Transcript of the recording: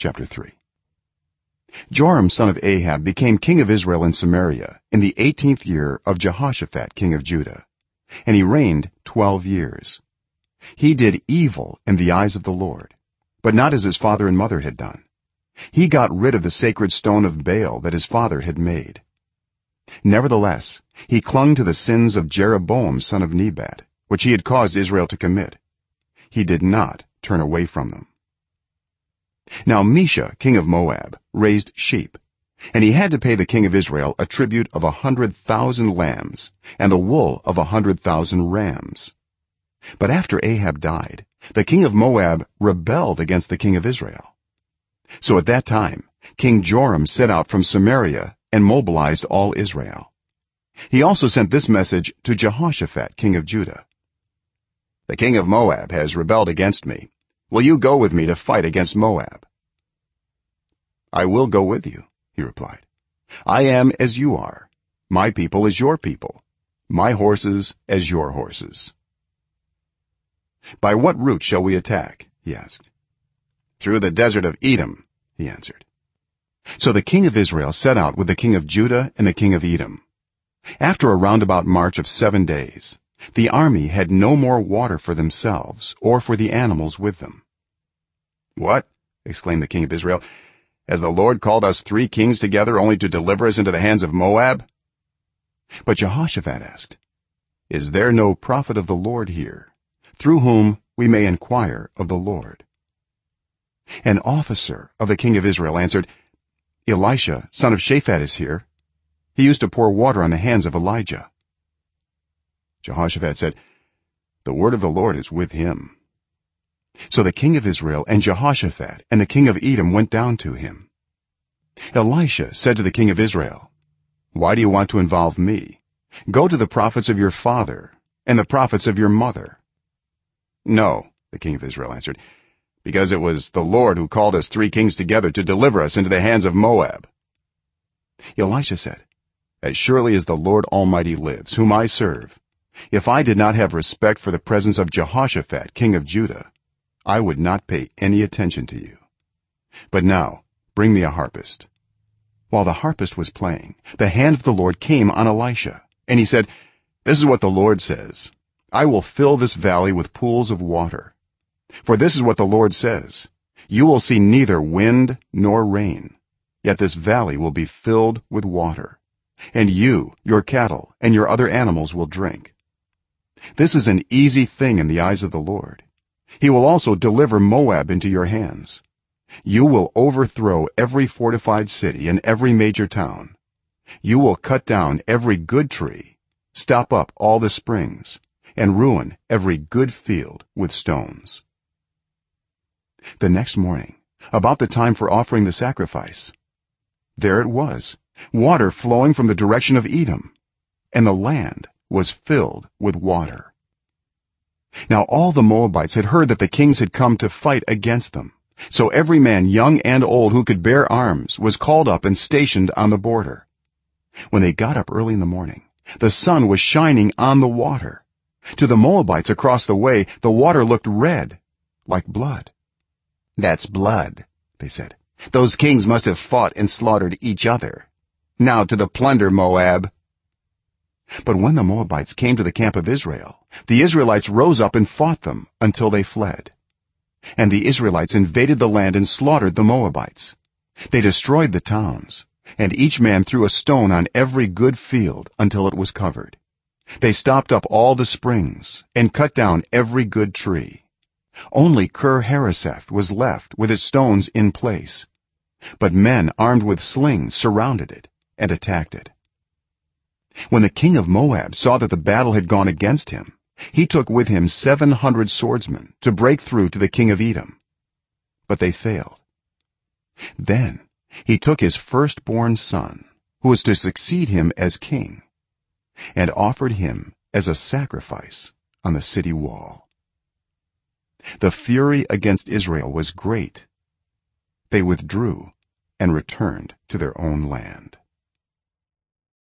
chapter 3 joram son of ahab became king of israel in samaria in the 18th year of jehoshaphat king of judah and he reigned 12 years. He did evil in the eyes of the lord but not as his father and mother had done. He got rid of the sacred stone of baal that his father had made. Nevertheless he clung to the sins of jeroboam son of nebat which he had caused israel to commit. He did not turn away from them now mesha king of moab raised sheep and he had to pay the king of israel a tribute of a 100,000 lambs and the wool of a 100,000 rams. But after ahab died the king of moab rebelled against the king of israel. So at that time king joram set out from samaria and mobilized all israel. He also sent this message to jehoshaphat king of judah. The king of moab has rebelled against me will you go with me to fight against moab? I will go with you he replied. I am as you are. My people as your people. My horses as your horses. By what route shall we attack? he asked. Through the desert of edom he answered. So the king of israel set out with the king of judah and the king of edom. After a roundabout march of 7 days the army had no more water for themselves or for the animals with them what? exclaimed the king of israel. Has the lord called us 3 kings together only to deliver us into the hands of moab? But jehoshaphat asked is there no prophet of the lord here through whom we may inquire of the lord? An officer of the king of israel answered elisha son of shaphat is here. He used to pour water on the hands of elijah. Jehoshaphat said the word of the lord is with him so the king of israel and jehoshaphat and the king of edom went down to him. Elisha said to the king of israel why do you want to involve me? Go to the prophets of your father and the prophets of your mother. No the king of israel answered because it was the lord who called us 3 kings together to deliver us into the hands of moab. Elisha said as surely as the lord almighty lives whom i serve if i did not have respect for the presence of jehoshaphat king of judah i would not pay any attention to you. But now bring me a harpist. While the harpist was playing the hand of the lord came on elisha and he said this is what the lord says. I will fill this valley with pools of water. For this is what the lord says. You will see neither wind nor rain yet this valley will be filled with water and you your cattle and your other animals will drink. This is an easy thing in the eyes of the lord he will also deliver moab into your hands. You will overthrow every fortified city and every major town. You will cut down every good tree stop up all the springs and ruin every good field with stones. The next morning about the time for offering the sacrifice there it was water flowing from the direction of edom and the land was filled with water now all the moabites had heard that the kings had come to fight against them. So every man young and old who could bear arms was called up and stationed on the border. When they got up early in the morning the sun was shining on the water. To the moabites across the way the water looked red like blood. That's blood they said. Those kings must have fought and slaughtered each other. Now to the plunder moab. But when the moabites came to the camp of israel the israelites rose up and fought them until they fled. And the israelites invaded the land and slaughtered the moabites. They destroyed the towns and each man threw a stone on every good field until it was covered. They stopped up all the springs and cut down every good tree. Only Kir Hareseth was left with its stones in place but men armed with slings surrounded it and attacked it. When the king of moab saw that the battle had gone against him he took with him 700 swordsmen to break through to the king of edom. But they failed. Then he took his firstborn son who was to succeed him as king and offered him as a sacrifice on the city wall. The fury against israel was great. They withdrew and returned to their own land